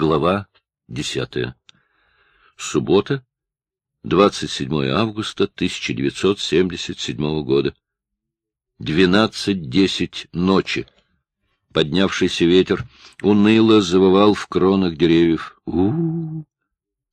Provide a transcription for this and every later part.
Глава десятая. Суббота, 27 августа 1977 года. 12.10 ночи. Поднявшийся ветер уныло завывал в кронах деревьев. у, -у.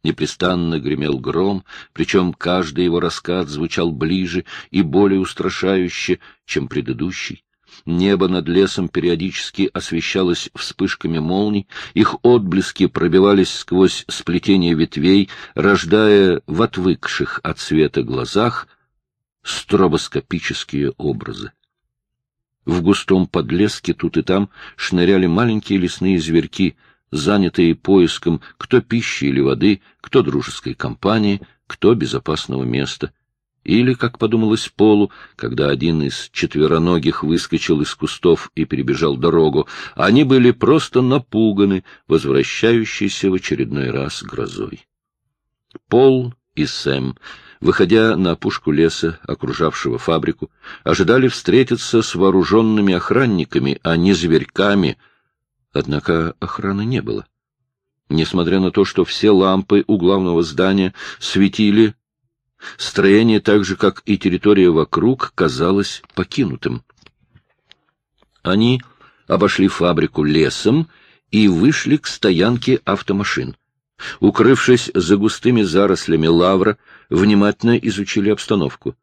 Непрестанно гремел гром, причем каждый его раскат звучал ближе и более устрашающе, чем предыдущий. Небо над лесом периодически освещалось вспышками молний, их отблески пробивались сквозь сплетение ветвей, рождая в отвыкших от света глазах стробоскопические образы. В густом подлеске тут и там шныряли маленькие лесные зверьки, занятые поиском кто пищи или воды, кто дружеской компании, кто безопасного места. Или, как подумалось Полу, когда один из четвероногих выскочил из кустов и перебежал дорогу, они были просто напуганы, возвращающейся в очередной раз грозой. Пол и Сэм, выходя на опушку леса, окружавшего фабрику, ожидали встретиться с вооруженными охранниками, а не зверьками, однако охраны не было. Несмотря на то, что все лампы у главного здания светили Строение, так же как и территория вокруг, казалось покинутым. Они обошли фабрику лесом и вышли к стоянке автомашин. Укрывшись за густыми зарослями лавра, внимательно изучили обстановку.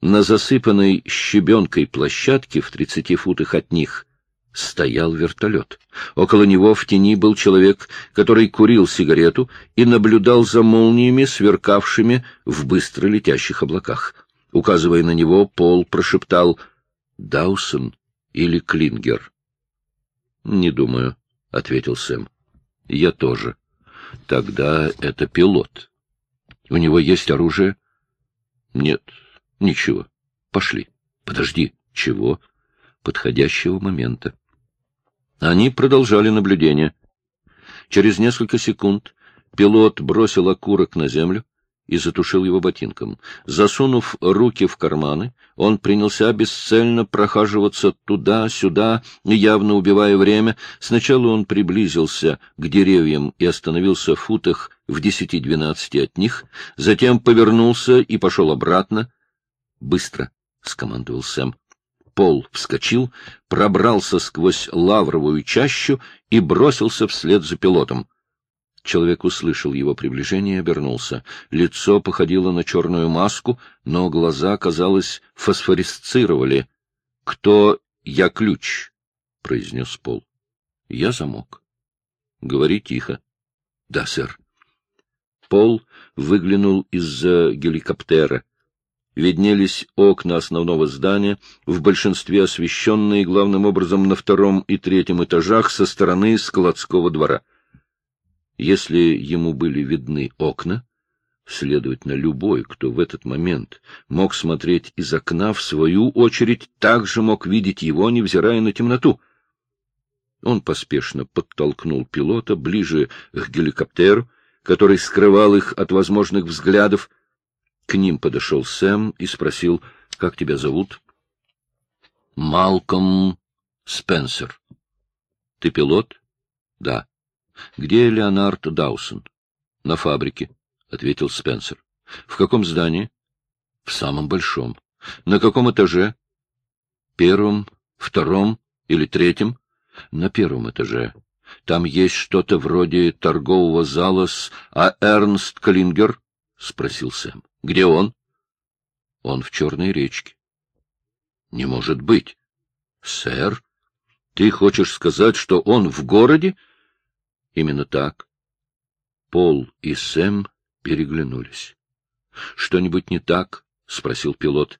На засыпанной щебенкой площадке в тридцати футах от них стоял вертолет. Около него в тени был человек, который курил сигарету и наблюдал за молниями, сверкавшими в быстро летящих облаках. Указывая на него, Пол прошептал «Даусон или Клингер?» «Не думаю», — ответил Сэм. «Я тоже. Тогда это пилот. У него есть оружие?» «Нет, ничего. Пошли. Подожди. Чего?» Подходящего момента. Они продолжали наблюдение. Через несколько секунд пилот бросил окурок на землю и затушил его ботинком. Засунув руки в карманы, он принялся бесцельно прохаживаться туда-сюда, явно убивая время. Сначала он приблизился к деревьям и остановился в футах в десяти-двенадцати от них, затем повернулся и пошел обратно. — Быстро! — скомандовал Сэм. Пол вскочил, пробрался сквозь лавровую чащу и бросился вслед за пилотом. Человек услышал его приближение и обернулся. Лицо походило на черную маску, но глаза, казалось, фосфорисцировали. — Кто я ключ? — произнес Пол. — Я замок. — Говори тихо. — Да, сэр. Пол выглянул из-за геликоптера виднелись окна основного здания, в большинстве освещенные главным образом на втором и третьем этажах со стороны складского двора. Если ему были видны окна, следовательно, любой, кто в этот момент мог смотреть из окна, в свою очередь, также мог видеть его, невзирая на темноту. Он поспешно подтолкнул пилота ближе к геликоптеру, который скрывал их от возможных взглядов, к ним подошел Сэм и спросил, как тебя зовут? — Малком Спенсер. — Ты пилот? — Да. — Где Леонард Даусон? — На фабрике, — ответил Спенсер. — В каком здании? — В самом большом. — На каком этаже? — Первом, втором или третьем? — На первом этаже. Там есть что-то вроде торгового зала с... А Эрнст Клингер? — спросил Сэм. — Где он? — Он в Черной речке. — Не может быть. — Сэр, ты хочешь сказать, что он в городе? — Именно так. Пол и Сэм переглянулись. — Что-нибудь не так? — спросил пилот.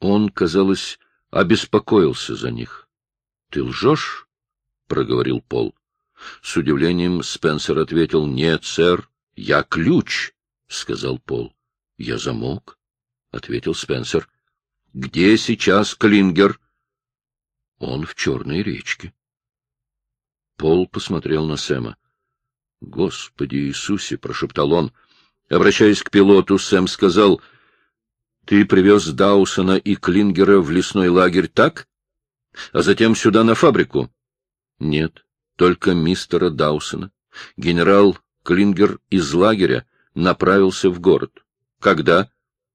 Он, казалось, обеспокоился за них. — Ты лжешь? — проговорил Пол. С удивлением Спенсер ответил, — Нет, сэр, я ключ. — сказал Пол. — Я замок, — ответил Спенсер. — Где сейчас Клингер? — Он в Черной речке. Пол посмотрел на Сэма. — Господи Иисусе! — прошептал он. Обращаясь к пилоту, Сэм сказал, — Ты привез Даусона и Клингера в лесной лагерь, так? А затем сюда на фабрику? — Нет, только мистера Даусона. Генерал Клингер из лагеря направился в город. Когда?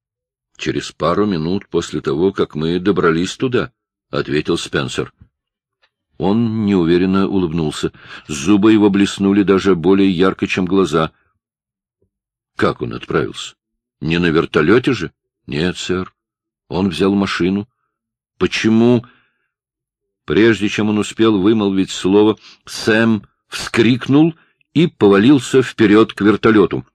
— Через пару минут после того, как мы добрались туда, — ответил Спенсер. Он неуверенно улыбнулся. Зубы его блеснули даже более ярко, чем глаза. — Как он отправился? Не на вертолете же? — Нет, сэр. Он взял машину. — Почему... Прежде чем он успел вымолвить слово, Сэм вскрикнул и повалился вперед к вертолету.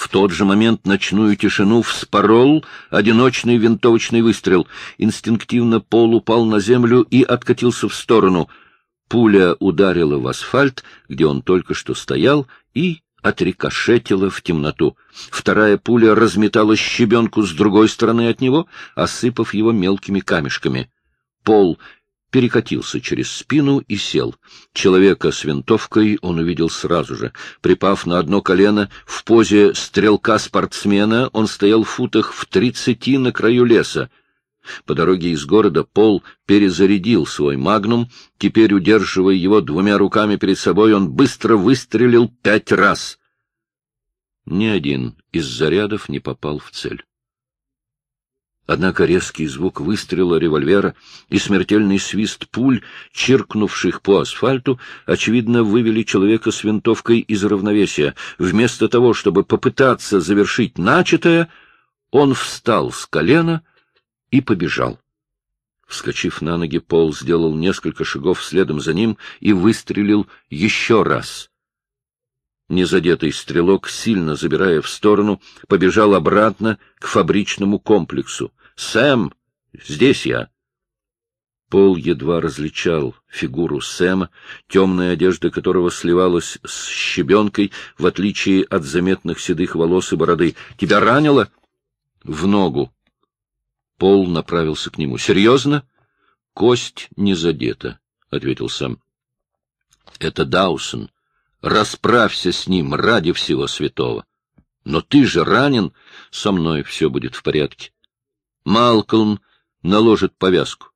В тот же момент ночную тишину вспорол одиночный винтовочный выстрел. Инстинктивно Пол упал на землю и откатился в сторону. Пуля ударила в асфальт, где он только что стоял, и отрикошетила в темноту. Вторая пуля разметала щебенку с другой стороны от него, осыпав его мелкими камешками. Пол перекатился через спину и сел. Человека с винтовкой он увидел сразу же. Припав на одно колено, в позе стрелка-спортсмена, он стоял в футах в тридцати на краю леса. По дороге из города Пол перезарядил свой магнум. Теперь, удерживая его двумя руками перед собой, он быстро выстрелил пять раз. Ни один из зарядов не попал в цель. Однако резкий звук выстрела револьвера и смертельный свист пуль, чиркнувших по асфальту, очевидно, вывели человека с винтовкой из равновесия. Вместо того, чтобы попытаться завершить начатое, он встал с колена и побежал. Вскочив на ноги, Пол сделал несколько шагов следом за ним и выстрелил еще раз. Незадетый стрелок, сильно забирая в сторону, побежал обратно к фабричному комплексу. Сэм! Здесь я!» Пол едва различал фигуру Сэма, темная одежда которого сливалась с щебенкой, в отличие от заметных седых волос и бороды. «Тебя ранило?» «В ногу». Пол направился к нему. «Серьезно?» «Кость не задета», — ответил Сэм. «Это Даусон. Расправься с ним ради всего святого. Но ты же ранен. Со мной все будет в порядке. Малкольм наложит повязку.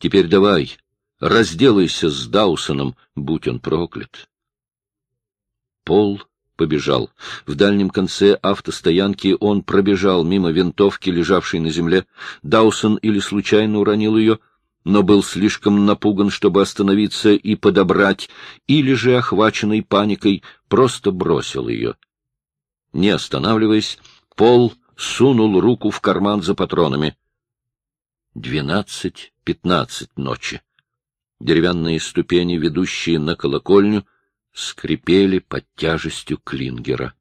Теперь давай, разделайся с Даусоном, будь он проклят. Пол побежал. В дальнем конце автостоянки он пробежал мимо винтовки, лежавшей на земле. Даусон или случайно уронил ее, но был слишком напуган, чтобы остановиться и подобрать, или же, охваченный паникой, просто бросил ее. Не останавливаясь, Пол сунул руку в карман за патронами. Двенадцать-пятнадцать ночи. Деревянные ступени, ведущие на колокольню, скрипели под тяжестью клингера.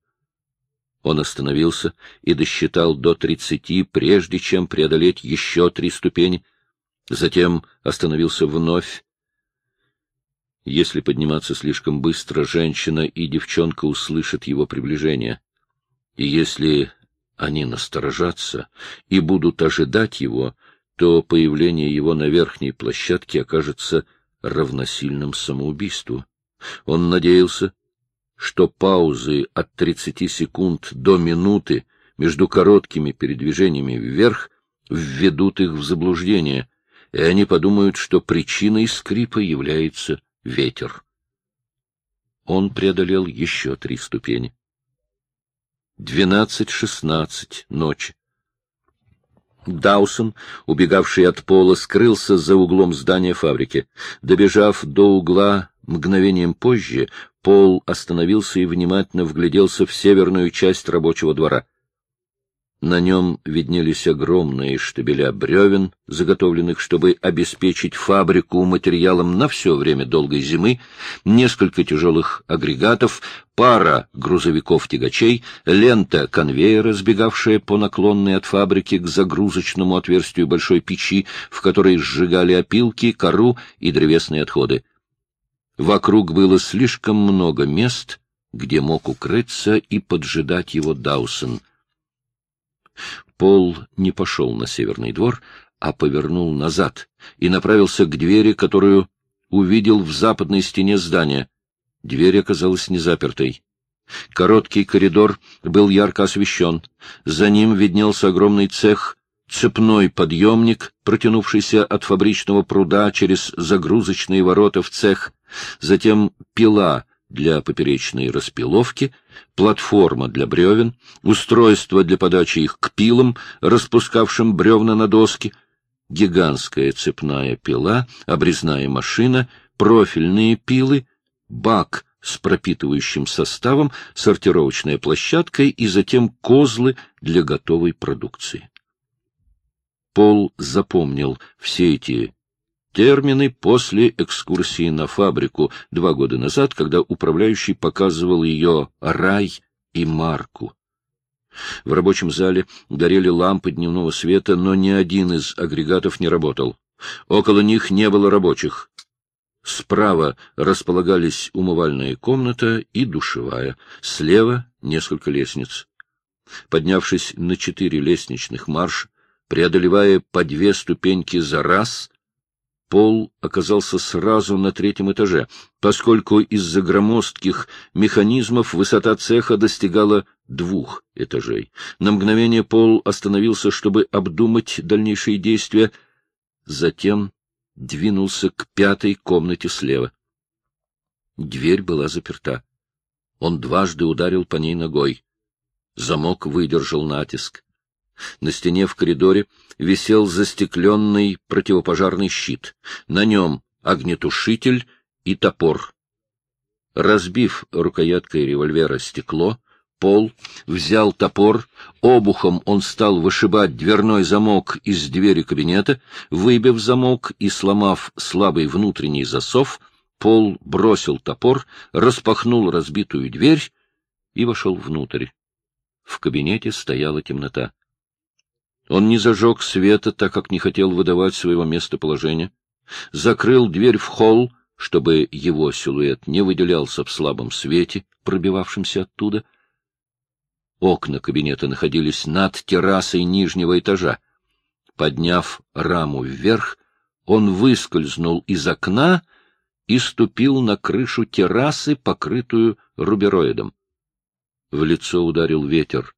Он остановился и досчитал до тридцати, прежде чем преодолеть еще три ступени. Затем остановился вновь. Если подниматься слишком быстро, женщина и девчонка услышат его приближение. И если они насторожатся и будут ожидать его, то появление его на верхней площадке окажется равносильным самоубийству. Он надеялся, что паузы от 30 секунд до минуты между короткими передвижениями вверх введут их в заблуждение, и они подумают, что причиной скрипа является ветер. Он преодолел еще три ступени. Двенадцать-шестнадцать ночи. Даусон, убегавший от пола, скрылся за углом здания фабрики. Добежав до угла мгновением позже, Пол остановился и внимательно вгляделся в северную часть рабочего двора. На нем виднелись огромные штабеля бревен, заготовленных, чтобы обеспечить фабрику материалом на все время долгой зимы, несколько тяжелых агрегатов, пара грузовиков-тягачей, лента конвейера, сбегавшая по наклонной от фабрики к загрузочному отверстию большой печи, в которой сжигали опилки, кору и древесные отходы. Вокруг было слишком много мест, где мог укрыться и поджидать его Даусон — Пол не пошел на северный двор, а повернул назад и направился к двери, которую увидел в западной стене здания. Дверь оказалась незапертой. Короткий коридор был ярко освещен. За ним виднелся огромный цех цепной подъемник, протянувшийся от фабричного пруда через загрузочные ворота в цех, затем пила для поперечной распиловки, платформа для бревен, устройство для подачи их к пилам, распускавшим бревна на доски, гигантская цепная пила, обрезная машина, профильные пилы, бак с пропитывающим составом, сортировочная площадка и затем козлы для готовой продукции. Пол запомнил все эти термины после экскурсии на фабрику два года назад, когда управляющий показывал ее рай и марку. В рабочем зале горели лампы дневного света, но ни один из агрегатов не работал. Около них не было рабочих. Справа располагались умывальная комната и душевая, слева — несколько лестниц. Поднявшись на четыре лестничных марш, преодолевая по две ступеньки за раз, пол оказался сразу на третьем этаже, поскольку из-за громоздких механизмов высота цеха достигала двух этажей. На мгновение пол остановился, чтобы обдумать дальнейшие действия, затем двинулся к пятой комнате слева. Дверь была заперта. Он дважды ударил по ней ногой. Замок выдержал натиск. На стене в коридоре висел застекленный противопожарный щит. На нем огнетушитель и топор. Разбив рукояткой револьвера стекло, Пол взял топор, обухом он стал вышибать дверной замок из двери кабинета, выбив замок и сломав слабый внутренний засов, Пол бросил топор, распахнул разбитую дверь и вошел внутрь. В кабинете стояла темнота. Он не зажег света, так как не хотел выдавать своего местоположения. Закрыл дверь в холл, чтобы его силуэт не выделялся в слабом свете, пробивавшемся оттуда. Окна кабинета находились над террасой нижнего этажа. Подняв раму вверх, он выскользнул из окна и ступил на крышу террасы, покрытую рубероидом. В лицо ударил ветер.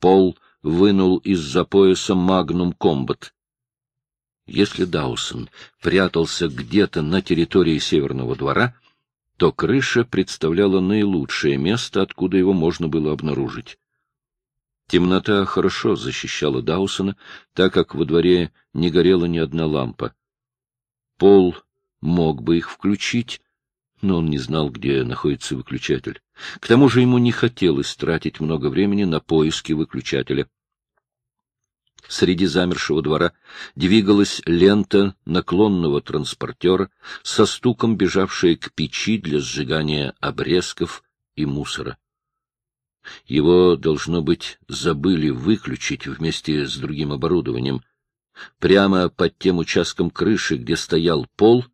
Пол вынул из-за пояса магнум комбат. Если Даусон прятался где-то на территории Северного двора, то крыша представляла наилучшее место, откуда его можно было обнаружить. Темнота хорошо защищала Даусона, так как во дворе не горела ни одна лампа. Пол мог бы их включить, но он не знал, где находится выключатель. К тому же ему не хотелось тратить много времени на поиски выключателя. Среди замершего двора двигалась лента наклонного транспортера, со стуком бежавшая к печи для сжигания обрезков и мусора. Его, должно быть, забыли выключить вместе с другим оборудованием. Прямо под тем участком крыши, где стоял пол,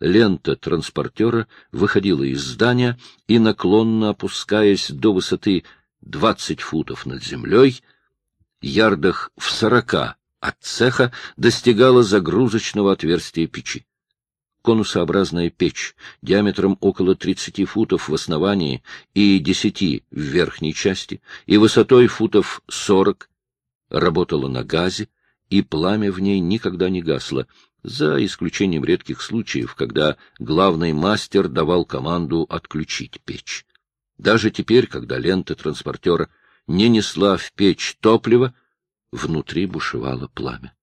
лента транспортера выходила из здания и, наклонно опускаясь до высоты 20 футов над землей, ярдах в сорока от цеха достигала загрузочного отверстия печи. Конусообразная печь диаметром около 30 футов в основании и 10 в верхней части и высотой футов 40, работала на газе, и пламя в ней никогда не гасло, за исключением редких случаев, когда главный мастер давал команду отключить печь. Даже теперь, когда лента транспортера не несла в печь топлива, внутри бушевало пламя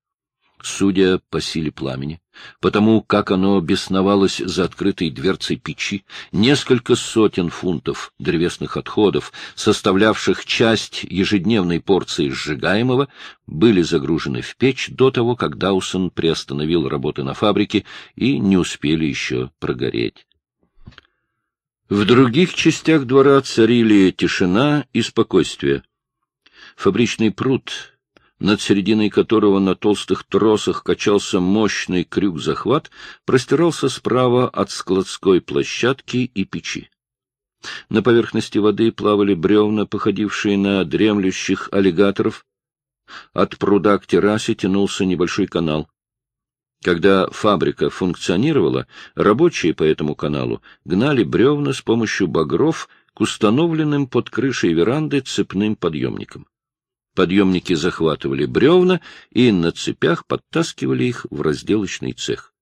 судя по силе пламени, потому как оно бесновалось за открытой дверцей печи, несколько сотен фунтов древесных отходов, составлявших часть ежедневной порции сжигаемого, были загружены в печь до того, как Даусон приостановил работы на фабрике и не успели еще прогореть. В других частях двора царили тишина и спокойствие. Фабричный пруд над серединой которого на толстых тросах качался мощный крюк-захват, простирался справа от складской площадки и печи. На поверхности воды плавали бревна, походившие на дремлющих аллигаторов. От пруда к террасе тянулся небольшой канал. Когда фабрика функционировала, рабочие по этому каналу гнали бревна с помощью багров к установленным под крышей веранды цепным подъемникам. Подъемники захватывали бревна и на цепях подтаскивали их в разделочный цех.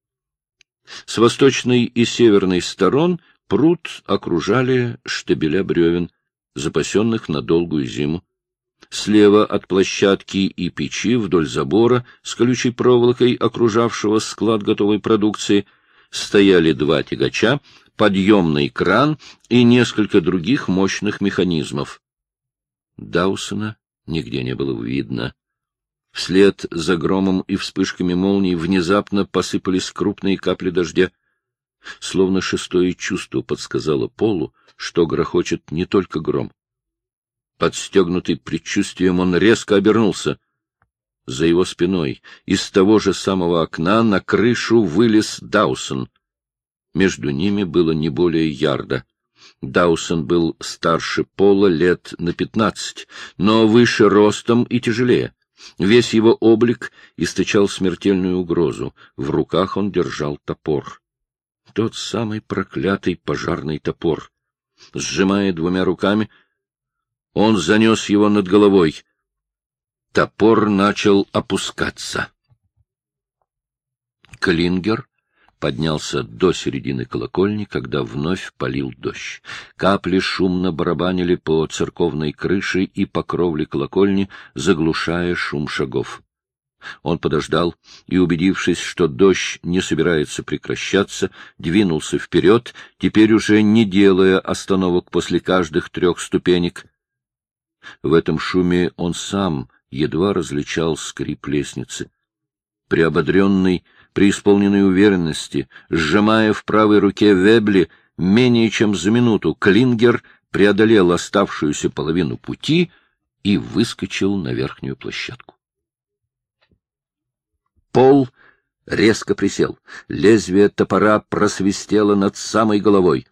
С восточной и северной сторон пруд окружали штабеля бревен, запасенных на долгую зиму. Слева от площадки и печи вдоль забора с колючей проволокой, окружавшего склад готовой продукции, стояли два тягача, подъемный кран и несколько других мощных механизмов. Даусона нигде не было видно. Вслед за громом и вспышками молний внезапно посыпались крупные капли дождя. Словно шестое чувство подсказало Полу, что грохочет не только гром. Подстегнутый предчувствием, он резко обернулся. За его спиной из того же самого окна на крышу вылез Даусон. Между ними было не более ярда. Даусон был старше Пола лет на пятнадцать, но выше ростом и тяжелее. Весь его облик источал смертельную угрозу. В руках он держал топор. Тот самый проклятый пожарный топор. Сжимая двумя руками, он занес его над головой. Топор начал опускаться. Клингер поднялся до середины колокольни, когда вновь полил дождь. Капли шумно барабанили по церковной крыше и по кровле колокольни, заглушая шум шагов. Он подождал и, убедившись, что дождь не собирается прекращаться, двинулся вперед, теперь уже не делая остановок после каждых трех ступенек. В этом шуме он сам едва различал скрип лестницы. Приободренный, преисполненной уверенности, сжимая в правой руке вебли, менее чем за минуту Клингер преодолел оставшуюся половину пути и выскочил на верхнюю площадку. Пол резко присел. Лезвие топора просвистело над самой головой.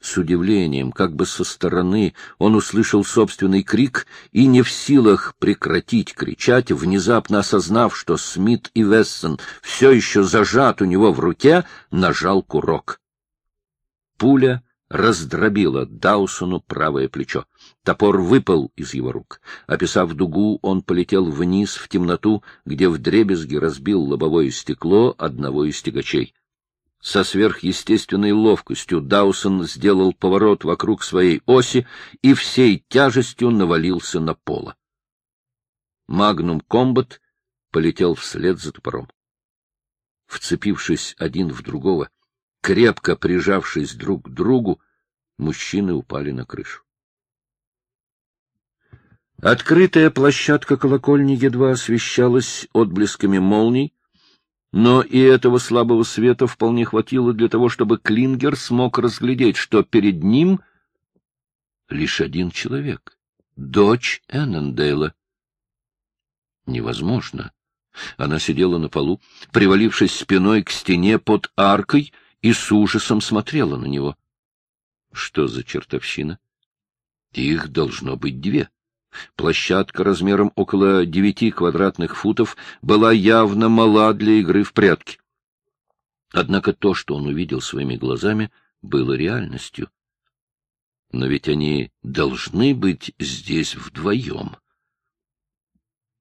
С удивлением, как бы со стороны, он услышал собственный крик и, не в силах прекратить кричать, внезапно осознав, что Смит и Вессон все еще зажат у него в руке, нажал курок. Пуля раздробила Даусону правое плечо. Топор выпал из его рук. Описав дугу, он полетел вниз в темноту, где вдребезги разбил лобовое стекло одного из тягачей. Со сверхъестественной ловкостью Даусон сделал поворот вокруг своей оси и всей тяжестью навалился на поло. Магнум Комбат полетел вслед за топором. Вцепившись один в другого, крепко прижавшись друг к другу, мужчины упали на крышу. Открытая площадка колокольни едва освещалась отблесками молний, но и этого слабого света вполне хватило для того, чтобы Клингер смог разглядеть, что перед ним лишь один человек — дочь Эннендейла. Невозможно. Она сидела на полу, привалившись спиной к стене под аркой, и с ужасом смотрела на него. Что за чертовщина? Их должно быть две. Площадка размером около девяти квадратных футов была явно мала для игры в прятки. Однако то, что он увидел своими глазами, было реальностью. Но ведь они должны быть здесь вдвоем.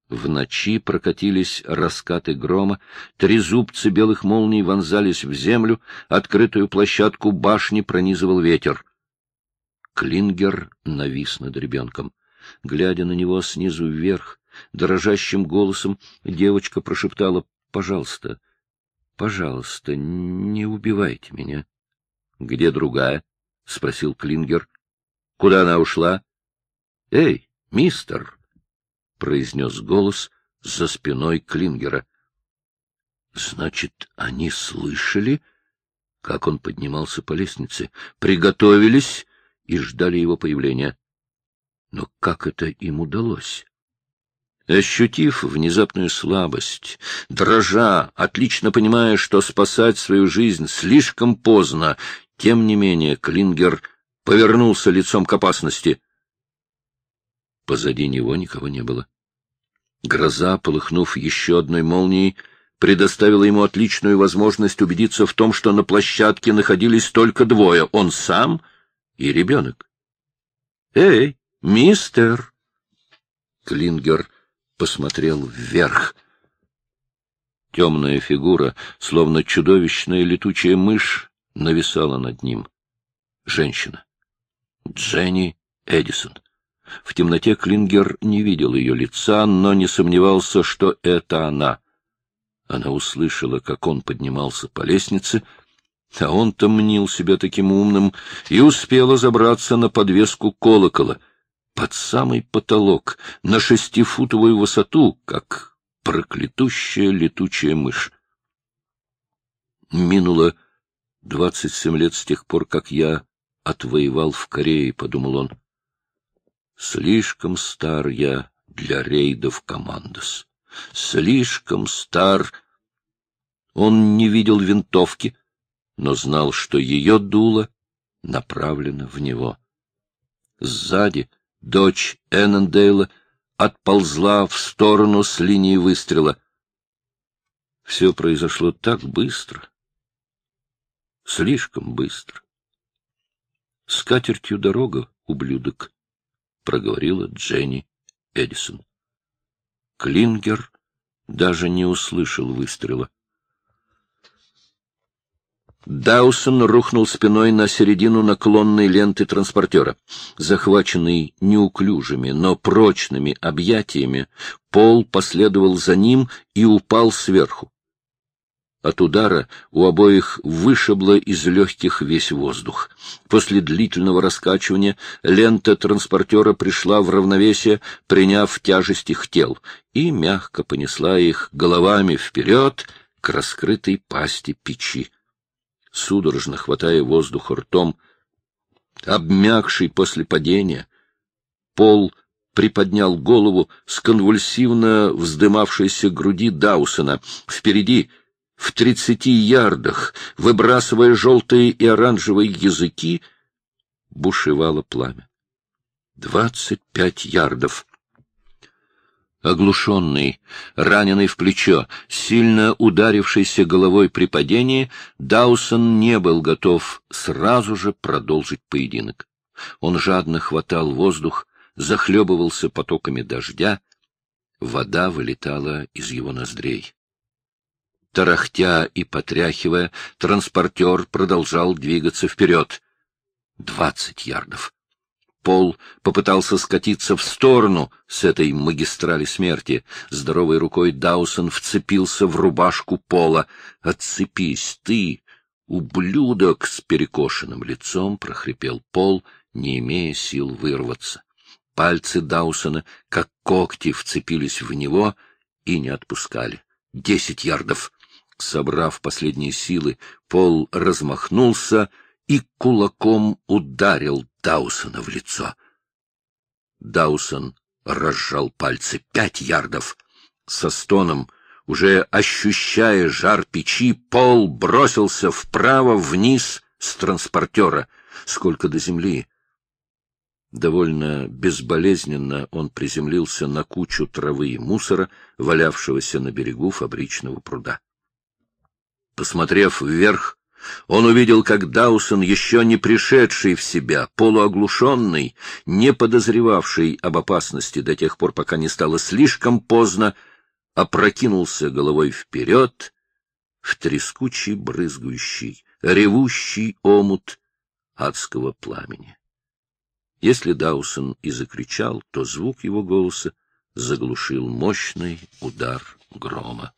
В ночи прокатились раскаты грома, трезубцы белых молний вонзались в землю, открытую площадку башни пронизывал ветер. Клингер навис над ребенком. Глядя на него снизу вверх, дрожащим голосом девочка прошептала «Пожалуйста, пожалуйста, не убивайте меня». «Где другая?» — спросил Клингер. «Куда она ушла?» «Эй, мистер!» — произнес голос за спиной Клингера. Значит, они слышали, как он поднимался по лестнице, приготовились и ждали его появления. Но как это им удалось? Ощутив внезапную слабость, дрожа, отлично понимая, что спасать свою жизнь слишком поздно, тем не менее Клингер повернулся лицом к опасности — Позади него никого не было. Гроза, полыхнув еще одной молнией, предоставила ему отличную возможность убедиться в том, что на площадке находились только двое — он сам и ребенок. — Эй, мистер! Клингер посмотрел вверх. Темная фигура, словно чудовищная летучая мышь, нависала над ним. Женщина. Дженни Эдисон. В темноте Клингер не видел ее лица, но не сомневался, что это она. Она услышала, как он поднимался по лестнице, а он-то мнил себя таким умным и успела забраться на подвеску колокола под самый потолок, на шестифутовую высоту, как проклятущая летучая мышь. Минуло двадцать семь лет с тех пор, как я отвоевал в Корее, — подумал он. Слишком стар я для рейдов командос. Слишком стар. Он не видел винтовки, но знал, что ее дуло направлено в него. Сзади дочь Эннендейла отползла в сторону с линии выстрела. Все произошло так быстро, слишком быстро. С катертью дорога, ублюдок, — проговорила Дженни Эдисон. Клингер даже не услышал выстрела. Даусон рухнул спиной на середину наклонной ленты транспортера. Захваченный неуклюжими, но прочными объятиями, Пол последовал за ним и упал сверху. От удара у обоих вышибло из легких весь воздух. После длительного раскачивания лента транспортера пришла в равновесие, приняв тяжесть их тел, и мягко понесла их головами вперед к раскрытой пасти печи. Судорожно хватая воздух ртом, обмякший после падения, пол приподнял голову с конвульсивно вздымавшейся груди Даусона. Впереди в тридцати ярдах, выбрасывая желтые и оранжевые языки, бушевало пламя. Двадцать пять ярдов. Оглушенный, раненый в плечо, сильно ударившийся головой при падении, Даусон не был готов сразу же продолжить поединок. Он жадно хватал воздух, захлебывался потоками дождя, вода вылетала из его ноздрей. Тарахтя и потряхивая, транспортер продолжал двигаться вперед. Двадцать ярдов. Пол попытался скатиться в сторону с этой магистрали смерти. Здоровой рукой Даусон вцепился в рубашку Пола. «Отцепись, ты, ублюдок!» С перекошенным лицом прохрипел Пол, не имея сил вырваться. Пальцы Даусона, как когти, вцепились в него и не отпускали. Десять ярдов. Собрав последние силы, Пол размахнулся и кулаком ударил Даусона в лицо. Даусон разжал пальцы пять ярдов. Со стоном, уже ощущая жар печи, Пол бросился вправо-вниз с транспортера. Сколько до земли? Довольно безболезненно он приземлился на кучу травы и мусора, валявшегося на берегу фабричного пруда. Посмотрев вверх, он увидел, как Даусон, еще не пришедший в себя, полуоглушенный, не подозревавший об опасности до тех пор, пока не стало слишком поздно, опрокинулся головой вперед в трескучий, брызгающий, ревущий омут адского пламени. Если Даусон и закричал, то звук его голоса заглушил мощный удар грома.